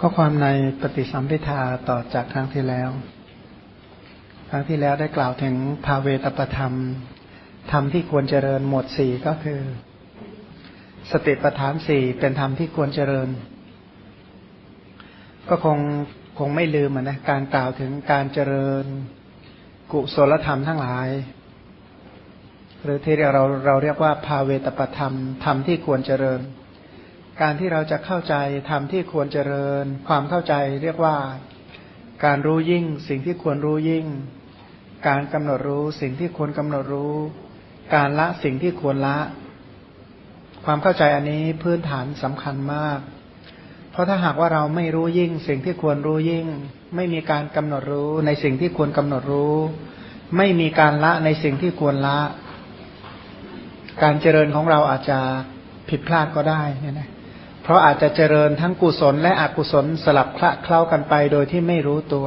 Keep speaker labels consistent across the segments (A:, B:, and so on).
A: ข้อความในปฏิสัมพิทาต่อจากครั้งที่แล้ว ครั้งที่แล้วได้กล่าวถึงภาเวตประธรรม ธรรมที่ควรเจริญหมวดสี่ก็คือ สติปัฏฐานสี่เป็นธรรมที่ควรเจริญ ก็คงคงไม่ลืมนะการกล่าวถึงการเจริญกุศลธรรมทั้งหลาย หรือที่เราเราเรียกว่าภาเวตประธรรมธรรมที่ควรเจริญ การที่เราจะเข้าใจธรรมที่ควรเจริญ ความเข้าใจเรียกว่า การรู้ยิ่ง สิ่งที่ควรรู้ยิ่ง การกำหนดรู้สิ่งที่ควรกำหนดรู้ การละสิ่งที่ควรละ ความเข้าใจอันนี้พื้นฐานสำคัญมาก เพราะถ้าหากว่าเราไม่รู้ยิ่ง สิ่งที่ควรรู้ยิ่ง ไม่มีการกำหนดรู้ในสิ่งที่ควรกำหนดรู้ ไม่มีการละในสิ่งที่ควรละ การเจริญของเราอาจจะผิดพลาดก็ได้เนี่ยนะ เพราะอาจจะเจริญทั้งกุศลและอกุศลสลับคละเคล้ากันไปโดยที่ไม่รู้ตัว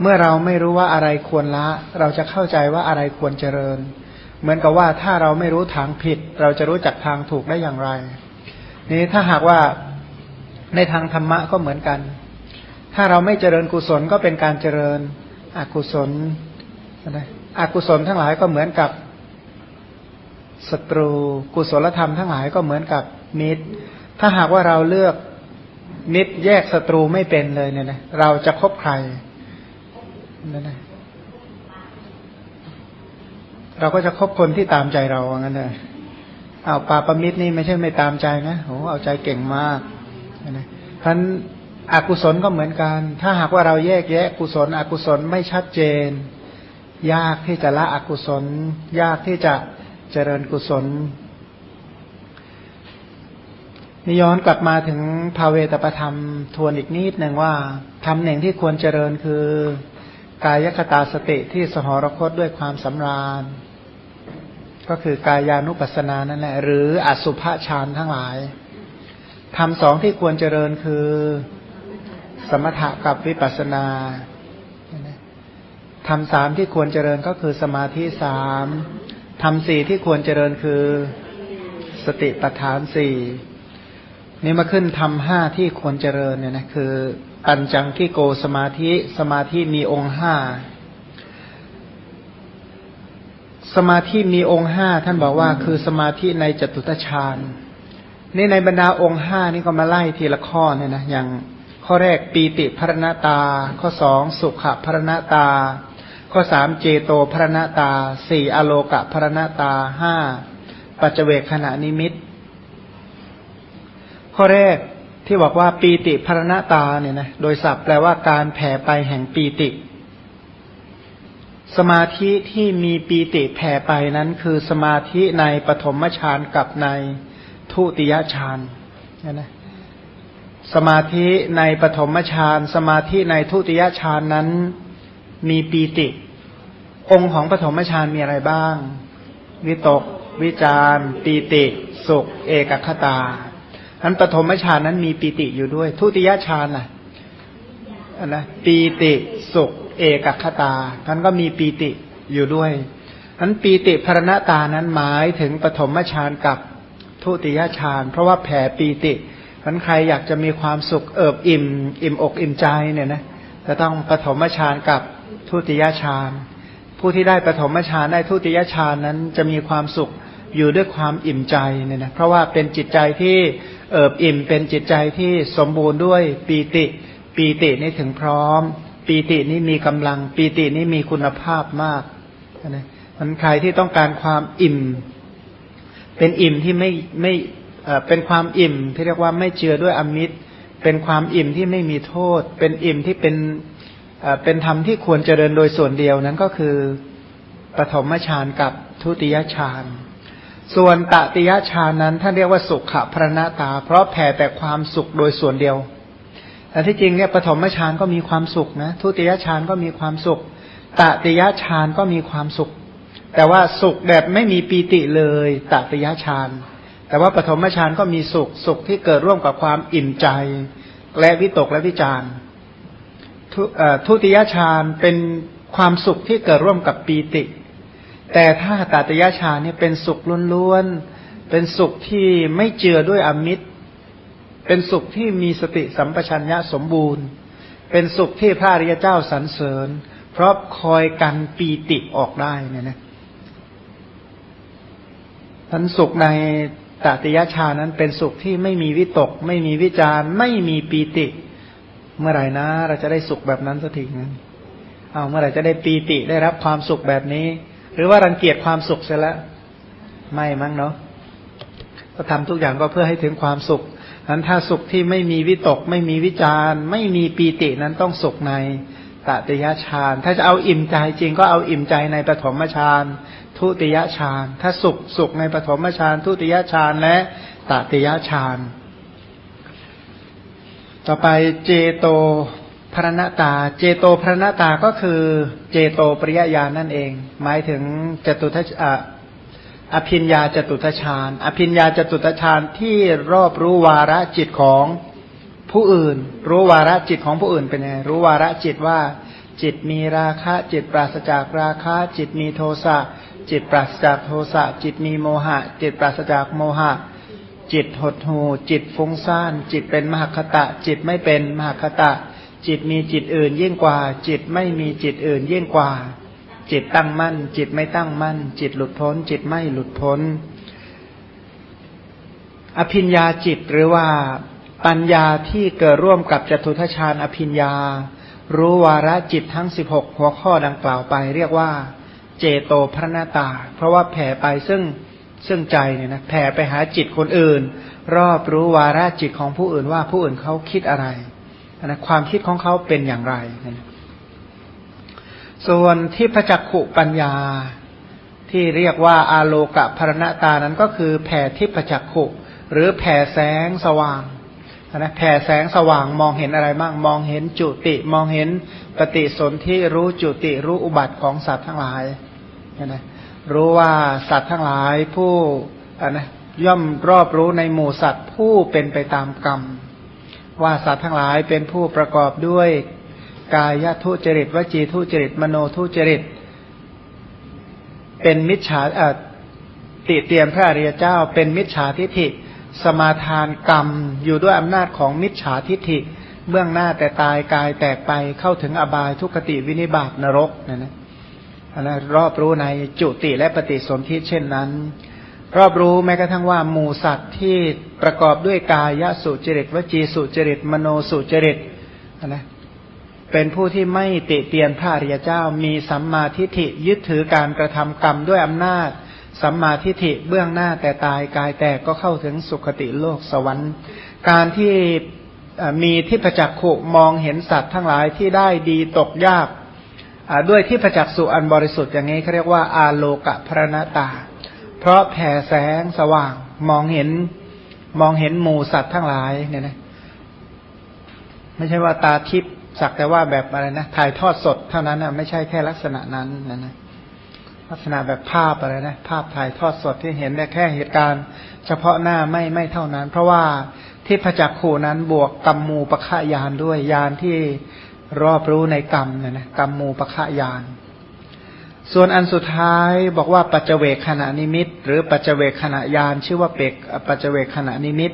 A: เมื่อเราไม่รู้ว่าอะไรควรละ เราจะเข้าใจว่าอะไรควรเจริญ เหมือนกับว่าถ้าเราไม่รู้ทางผิด เราจะรู้จักทางถูกได้อย่างไร นี้ถ้าหากว่าในทางธรรมะก็เหมือนกัน ถ้าเราไม่เจริญกุศลก็เป็นการเจริญอกุศลนะอกุศลทั้งหลายก็เหมือนกับศัตรู กุศลธรรมทั้งหลายก็เหมือนกับมิตร ถ้าหากว่าเราเลือกมิตรแยกศัตรูไม่เป็นเลยเนี่ยนะเราจะคบใครนั่นนะเราก็จะคบคนที่ตามใจเราว่างั้นเลยเอาปาปมิตรนี่ไม่ใช่ไม่ตามใจนะโอ้เอาใจเก่งมากนะท่านอกุศลก็เหมือนกัน ถ้าหากว่าเราแยกแยะกุศล อกุศลไม่ชัดเจน ยากที่จะละอกุศล ยากที่จะเจริญกุศล นี่ย้อนกลับมาถึงภาเวตประธรรมทวนอีกนิดหนึ่งว่าทำหนึ่งที่ควรเจริญคือกายคตาสติที่สหรคตด้วยความสำราญ ก็คือกายานุปัสสนานั่นแหละ หรืออสุภฌานทั้งหลายทำสองที่ควรเจริญคือ สมถะกับวิปัสสนาทำสามที่ควรเจริญก็คือสมาธิสามทำสี่ที่ควรเจริญคือ สติปัฏฐานสี่ นี่มาขึ้นทำห้าที่ควรเจริญเนี่ยนะคือปัญจังที่โกสมาธิสมาธิมีองค์ห้าสมาธิมีองค์ห้าท่านบอกว่าคือสมาธิในจตุตฌานนี่ในบรรดาองค์ห้านี่ก็มาไล่ทีละข้อเนี่ยนะอย่างข้อแรกปีติพรณตา ข้อสองสุขพรณตา ข้อสามเจโตพรณตาสี่อโลกะพรณตาห้าปัจเวกขณะนิมิต ข้อแรกที่บอกว่าปีติพรณตาเนี่ยนะโดยศัพท์แปลว่าการแผ่ไปแห่งปีติ สมาธิที่มีปีติแผ่ไปนั้น คือสมาธิในปฐมฌานกับในทุติยฌานนะนะสมาธิในปฐมฌานสมาธิในทุติยฌานนั้นมีปีติ องค์ของปฐมฌานมีอะไรบ้าง วิตก วิจารปีติ สุข เอกคตา อันปฐมฌานนั้นมีปีติอยู่ด้วย ทุติยฌานน่ะนะปีติสุขเอกคตาท่านก็มีปีติอยู่ด้วยอันปีติพรณตานั้นหมายถึงปฐมฌานกับทุติยฌาน เพราะว่าแผ่ปีติท่านใครอยากจะมีความสุขเอิบอิ่ม อิ่มอกอิ่มใจเนี่ยนะจะต้องปฐมฌานกับทุติยฌาน ผู้ที่ได้ปฐมฌานได้ทุติยฌานนั้นจะมีความสุข อยู่ด้วยความอิ่มใจเนี่ยนะเพราะว่าเป็นจิตใจที่เอิบอิ่มเป็นจิตใจที่สมบูรณ์ด้วยปีติ ปีตินี่ถึงพร้อม ปีตินี่มีกำลัง ปีตินี่มีคุณภาพมากนะมันใครที่ต้องการความอิ่ม เป็นอิ่มที่ไม่ไม่เป็นความอิ่มที่เรียกว่าไม่เจือด้วยอมิตร เป็นความอิ่มที่ไม่มีโทษ เป็นอิ่มที่เป็นเป็นธรรมที่ควรเจริญโดยส่วนเดียวนั้นก็คือปฐมฌานกับทุติยฌาน ส่วนตติยฌานนั้นท่านเรียกว่าสุขะพระนาตา เพราะแผ่แต่ความสุขโดยส่วนเดียว แต่ที่จริงเนี่ยปฐมฌานก็มีความสุขนะทุติยฌานก็มีความสุขตติยฌานก็มีความสุข แต่ว่าสุขแบบไม่มีปีติเลยตติยฌานแต่ว่าปฐมฌานก็มีสุขสุขที่เกิดร่วมกับความอิ่มใจ และวิตกและวิจารทุติยฌานเป็นความสุขที่เกิดร่วมกับปีติ แต่ถ้าตาตยาชาเนี่ยเป็นสุขล้วนๆ เป็นสุขที่ไม่เจือด้วยอมิตร เป็นสุขที่มีสติสัมปชัญญะสมบูรณ์ เป็นสุขที่พระริยเจ้าสรรเสริญ เพราะคอยกันปีติออกได้เนี่ยนะทันสุขในตติยชานั้นเป็นสุขที่ไม่มีวิตก ไม่มีวิจารไม่มีปีติ เมื่อไหร่นะ เราจะได้สุขแบบนั้นสักทีนึงเอาเมื่อไหร่จะได้ปีติได้รับความสุขแบบนี้ หรือว่ารังเกียจความสุขเสียแล้ว ไม่มั้งเนาะก็ทำทุกอย่างก็เพื่อให้ถึงความสุขนั้นถ้าสุขที่ไม่มีวิตก ไม่มีวิจารไม่มีปีตินั้นต้องสุขในตติยฌาน ถ้าจะเอาอิ่มใจจริงก็เอาอิ่มใจในปฐมฌานทุติยฌาน ถ้าสุขสุขในปฐมฌานทุติยฌานและตติยฌาน ต่อไปเจโต พระณตา เจโตพระณตาก็คือเจโตปริยญาณนั่นเอง หมายถึงจตุทัชอภิญญาจตุตฌานอภิญญาจตุตฌานที่รอบรู้วาระจิตของผู้อื่น รู้วาระจิตของผู้อื่นเป็นไงรู้วาระจิตว่า จิตมีราคะ จิตปราศจากราคะ จิตมีโทสะจิตปราศจากโทสะจิตมีโมหะ จิตปราศจากโมหะ จิตหดหูจิตฟุ้งซ่าน จิตเป็นมหคตะ จิตไม่เป็นมหคตะ จิตมีจิตอื่นยิ่งกว่า จิตไม่มีจิตอื่นยิ่งกว่า จิตตั้งมั่น จิตไม่ตั้งมั่น จิตหลุดพ้น จิตไม่หลุดพ้น อภิญญาจิตหรือว่าปัญญาที่เกิดร่วมกับจตุทชาญอภิญญา รู้วาระจิตทั้งสิบหกหัวข้อดังกล่าวไป เรียกว่า เจโตพระนาตา เพราะว่าแผ่ไปซึ่งซึ่งใจเนี่ยนะแผ่ไปหาจิตคนอื่น รอบรู้วาระจิตของผู้อื่นว่าผู้อื่นเขาคิดอะไร นะความคิดของเขาเป็นอย่างไรนะส่วนที่พระจักขุปัญญาที่เรียกว่าอาโลกะพรณตานั้นก็คือแผ่ทิพจักขุ หรือแผ่แสงสว่างนะแผ่แสงสว่างมองเห็นอะไรบ้างมองเห็นจุติมองเห็นปฏิสนธิรู้จุติรู้อุบัติของสัตว์ทั้งหลายนะรู้ว่าสัตว์ทั้งหลายผู้นะย่อมรอบรู้ในหมู่สัตว์ผู้เป็นไปตามกรรม ว่าสัตว์ทั้งหลายเป็นผู้ประกอบด้วย กายทุจริตวจีทุจริต มโนทุจริต เป็นมิจฉาติเตียมพระอริยเจ้า เป็นมิจฉาทิฏฐิ สมาทานกรรมอยู่ด้วยอำนาจของมิจฉาทิฏฐิ เบื้องหน้าแต่ตายกายแตกไปเข้าถึงอบายทุกติวินิบาตนรกนะนะนะรอบรู้ในจุติและปฏิสนธิเช่นนั้น รอบรู้แม้กระทั่งว่าหมูสัตว์ที่ประกอบด้วยกายสุจริตวจีสุจริตมโนสุจริตนะเป็นผู้ที่ไม่ติเตียนพระอริยเจ้ามีสัมมาทิฏฐิยึดถือการกระทำกรรมด้วยอำนาจ สัมมาทิฏฐิเบื้องหน้าแต่ตายกายแตกก็เข้าถึงสุคติโลกสวรรค์ การที่มีที่ประจักษ์ขุมองเห็นสัตว์ทั้งหลายที่ได้ดีตกยากด้วยที่ประจักษ์สุอันบริสุทธิ์อย่างนี้เขาเรียกว่าอาโลกะพระณตา เพราะแผ่แสงสว่าง มองเห็นมองเห็นหมูสัตว์ทั้งหลายเนี่ยนะไม่ใช่ว่าตาทิพย์สักแต่ว่าแบบอะไรนะถ่ายทอดสดเท่านั้นนะไม่ใช่แค่ลักษณะนั้นนะนะลักษณะแบบภาพอะไรนะภาพถ่ายทอดสดที่เห็นแค่เหตุการณ์ เฉพาะหน้าไม่ไม่เท่านั้น เพราะว่าที่พระจักขูนั้นบวกกรรมมูปะขายานด้วยยานที่รอบรู้ในกรรมเนะนะกรรมมูปะขายาน ส่วนอันสุดท้ายบอกว่าปัจเจเวขณะนิมิต หรือปัจเจเวขณะยานชื่อว่าเปกปัจเจเวขณะนิมิต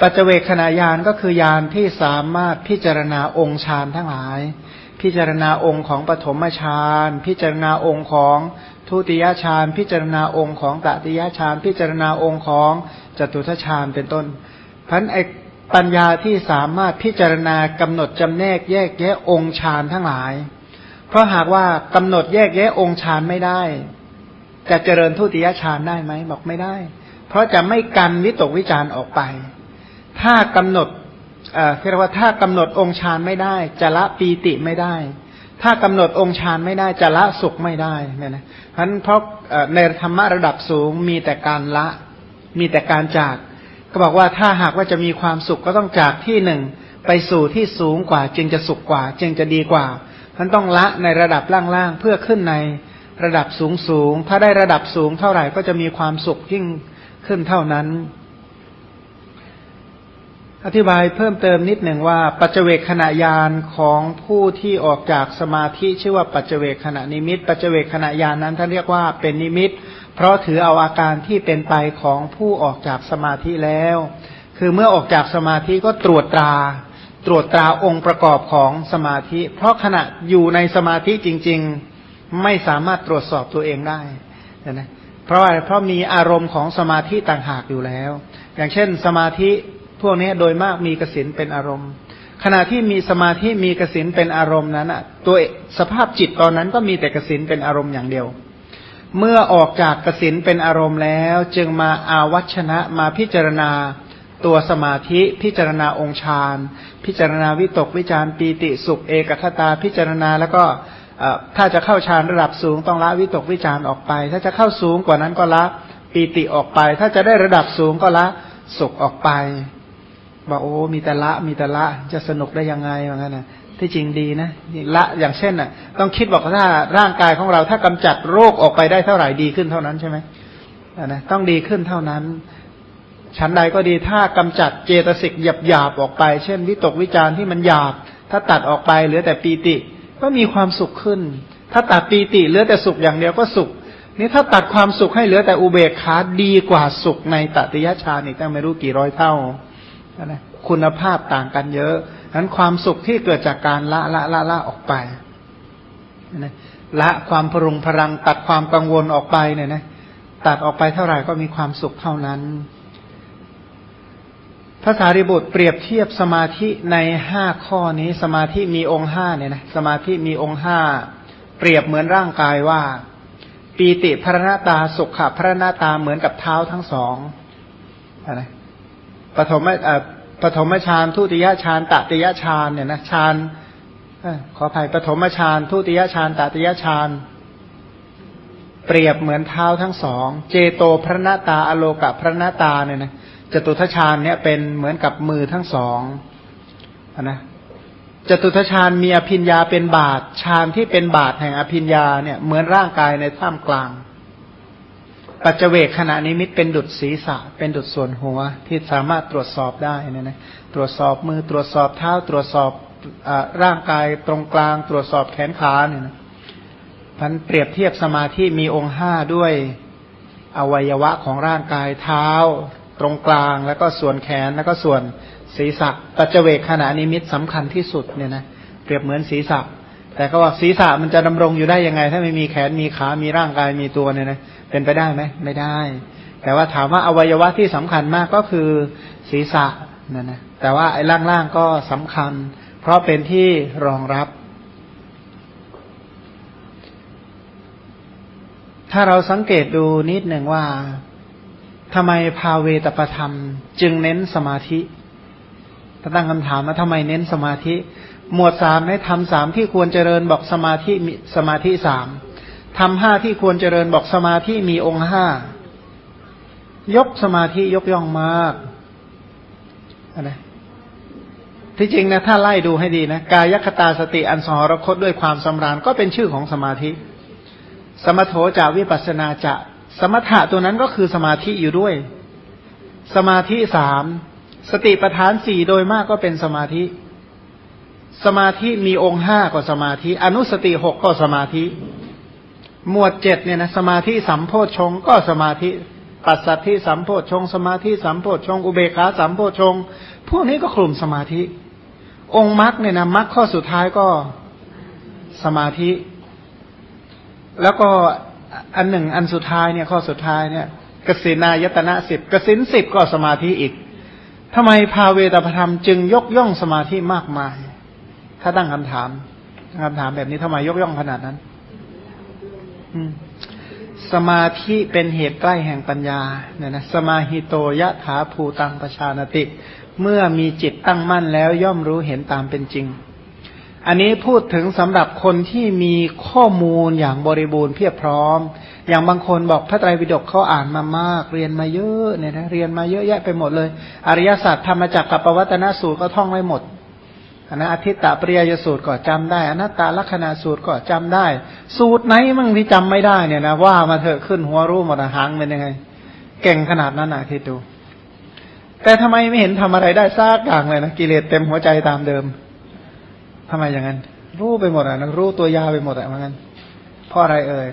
A: ปัจเจเวคขณะยานก็คือยานที่สามารถพิจารณาองค์ฌานทั้งหลาย พิจารณาองค์ของปฐมฌาน พิจารณาองค์ของทุติยฌาน พิจารณาองค์ของตติยฌาน พิจารณาองค์ของจตุทฌานเป็นต้นพันไอปัญญาที่สามารถพิจารณากำหนดจำแนกแยกแยะองค์ฌานทั้งหลาย เพราะหากว่ากำหนดแยกแยะองค์ฌานไม่ได้ จะเจริญทุติยฌานได้ไหมบอกไม่ได้ เพราะจะไม่กันวิตกวิจารออกไป ถ้ากำหนดเอ่อเรียกว่าถ้ากำหนดองค์ฌานไม่ได้ จะละปีติไม่ได้ ถ้ากำหนดองค์ฌานไม่ได้จะละสุขไม่ได้เนี่ยนะเพราะเพราะในธรรมะระดับสูงมีแต่การละ มีแต่การจาก ก็บอกว่าถ้าหากว่าจะมีความสุขก็ต้องจากที่หนึ่งไปสู่ที่สูงกว่า จึงจะสุขกว่า จึงจะดีกว่า มันต้องละในระดับล่างๆเพื่อขึ้นในระดับสูงสูง ถ้าได้ระดับสูงเท่าไหร่ก็จะมีความสุขยิ่งขึ้นเท่านั้น อธิบายเพิ่มเติมนิดหนึ่งว่า ปัจเจกขณะยานของผู้ที่ออกจากสมาธิชื่อว่าปัจเจกขณะนิมิต ปัจเจกขณะยานนั้นท่านเรียกว่าเป็นนิมิต เพราะถือเอาอาการที่เป็นไปของผู้ออกจากสมาธิแล้วคคือเมื่อออกจากสมาธิก็ตรวจตรา ตรวจตราองค์ประกอบของสมาธิ เพราะขณะอยู่ในสมาธิจริง ๆ ไม่สามารถตรวจสอบตัวเองได้นะเพราะอะไรเพราะมีอารมณ์ของสมาธิต่างหากอยู่แล้ว อย่างเช่น สมาธิพวกนี้โดยมากมีกสินเป็นอารมณ์ ขณะที่มีสมาธิมีกสินเป็นอารมณ์นั้นอะตัวสภาพจิตตอนนั้นก็มีแต่กสินเป็นอารมณ์อย่างเดียว เมื่อออกจากกสินเป็นอารมณ์แล้ว จึงมาอาวัชนะมาพิจารณา ตัวสมาธิพิจารณาองค์ฌานพิจารณาวิตกวิจารปีติสุขเอกคตาพิจารณาแล้วก็ถ้าจะเข้าฌานระดับสูงต้องละวิตกวิจารออกไป ถ้าจะเข้าสูงกว่านั้นก็ละปีติออกไป ถ้าจะได้ระดับสูงก็ละสุขออกไปบอกโอ้มีแต่ละมีแต่ละจะสนุกได้ยังไงว่างั้นนะที่จริงดีนะละอย่างเช่นน่ะ ต้องคิดบอกว่าถ้าร่างกายของเราถ้ากำจัดโรคออกไปได้เท่าไหร่ดีขึ้นเท่านั้นใช่ไหมนะต้องดีขึ้นเท่านั้น ชั้นใดก็ดีถ้ากำจัดเจตสิกหยาบหยาบออกไป เช่น วิตกวิจารที่มันหยาบ ถ้าตัดออกไปเหลือแต่ปีติ ก็มีความสุขขึ้น ถ้าตัดปีติเหลือแต่สุขอย่างเดียวก็สุข นี่ถ้าตัดความสุขให้เหลือแต่อุเบกขาดีกว่าสุขในตติยฌานอีกตั้งไม่รู้กี่ร้อยเท่านะคุณภาพต่างกันเยอะนั้นความสุขที่เกิดจากการละละละละออกไปนะละความพรุงพรังตัดความกังวลออกไปเนี่ยนะตัดออกไปเท่าไหร่ก็มีความสุขเท่านั้น พระสารีบุตรเปรียบเทียบสมาธิในห้าข้อนี้ สมาธิมีองค์ห้าเนี่ยนะสมาธิมีองค์ห้าเปรียบเหมือนร่างกายว่า ปีติพระนาตาสุขะพระนาตาเหมือนกับเท้าทั้งสองอะไรปฐมอ่อปฐมฌานทุติยฌานตติยฌานเนี่ยนะฌานขออภัยปฐมฌานทุติยฌานตติยฌานเปรียบเหมือนเท้าทั้งสอง เจโตพระนาตาอโลกะพระนาตาเนี่ยนะ จตุทชาญเนี่ยเป็นเหมือนกับมือทั้งสองนะจตุทชาญมีอภิญญาเป็นบาทฌานที่เป็นบาทแห่งอภิญญาเนี่ยเหมือนร่างกายในท่ามกลาง ปัจเจเวกขณะนิมิตเป็นดุดศีรษะ เป็นดุดส่วนหัวที่สามารถตรวจสอบได้นี่ยนะตรวจสอบมือตรวจสอบเท้าตรวจสอบอร่างกายตรงกลาง ตรวจสอบแขนขาเนี่ยนะพันเปรียบเทียบสมาธิมีองค์ห้าด้วยอวัยวะของร่างกายเท้า ตรงกลาง แล้วก็ส่วนแขนแล้วก็ส่วนศีรษะปัจเจกขณะนิมิตสำคัญที่สุดเนี่ยนะเปรียบเหมือนศีรษะ แต่ก็ว่าศีรษะมันจะดำรงอยู่ได้ยังไง ถ้าไม่มีแขนมีขา มีร่างกายมีตัวเนี่ยนะเป็นไปได้ไหมไม่ได้ แต่ว่าถามว่าอวัยวะที่สำคัญมากก็คือศีรษะนั่นนะแต่ว่าไอ้ล่างๆก็สำคัญ เพราะเป็นที่รองรับ ถ้าเราสังเกตดูนิดหนึ่งว่า ทำไมภาเวตประธรรม จึงเน้นสมาธิถ้าตั้งคำถามว่าทำไมเน้นสมาธิ หมวดสามให้ทำสามที่ควรเจริญบอกสมาธิมีสมาธิสามทำห้าที่ควรเจริญบอกสมาธิมีองค์ห้ายกสมาธิยกย่องมากอะไรที่จริงนะถ้าไล่ดูให้ดีนะกายคตาสติอันสหรคตด้วยความสำราญก็เป็นชื่อของสมาธิ สมโถจาวิปัสนาจะ สมถะตัวนั้นก็คือสมาธิอยู่ด้วย สมาธิสามสติปทานสี่โดยมากก็เป็นสมาธิ สมาธิมีองค์ห้าก็สมาธิ อนุสติหกก็สมาธิ หมวดเจ็ดเนี่ยนะสมาธิสัมโพชงก็สมาธิ ปัสสัทธิสัมโพชง สมาธิสัมโพชง อุเบกขาสัมโพชง พวกนี้ก็กลุ่มสมาธิ องค์มรรคเนี่ยนะมรรคข้อสุดท้ายก็สมาธิ แล้วก็ อันหนึ่งอันสุดท้ายเนี่ยข้อสุดท้ายเนี่ยกสินายตนะสิบกสินสิบก็สมาธิอีกทำไมภาเวตาธรรมจึงยกย่องสมาธิมากมาย ถ้าตั้งคำถามคำถามแบบนี้ทำไมยกย่องขนาดนั้นสมาธิเป็นเหตุใกล้แห่งปัญญาเนี่ยนะสมาหิโตยะถาภูตังประชานติ เมื่อมีจิตตั้งมั่นแล้วย่อมรู้เห็นตามเป็นจริง อันนี้พูดถึงสำหรับคนที่มีข้อมูลอย่างบริบูรณ์เพียบพร้อม อย่างบางคนบอกพระไตรปิฎกเขาอ่านมามาก เรียนมาเยอะเนี่ยนะเรียนมาเยอะแยะไปหมดเลย อริยศาสัจธรรมจักรกับปวัตนสูตรก็ท่องไว้หมดอนะอธิตตปริยยสูตรก็จำได้ อนัตตาลักษณะสูตรก็จำได้ สูตรไหนมั่งที่จำไม่ได้เนี่ยนะว่ามาเถอะขึ้นหัวรู้หมดหางเป็นยังไง เก่งขนาดนั้นนะคิดดู แต่ทำไมไม่เห็นทำอะไรได้ซากอย่างเลยนะกิเลสเต็มหัวใจตามเดิม ทำไมอย่างนั้น รู้ไปหมดอะนะรู้ตัวยาไปหมดอะเหมือนกันเพราะอะไรเอ่ย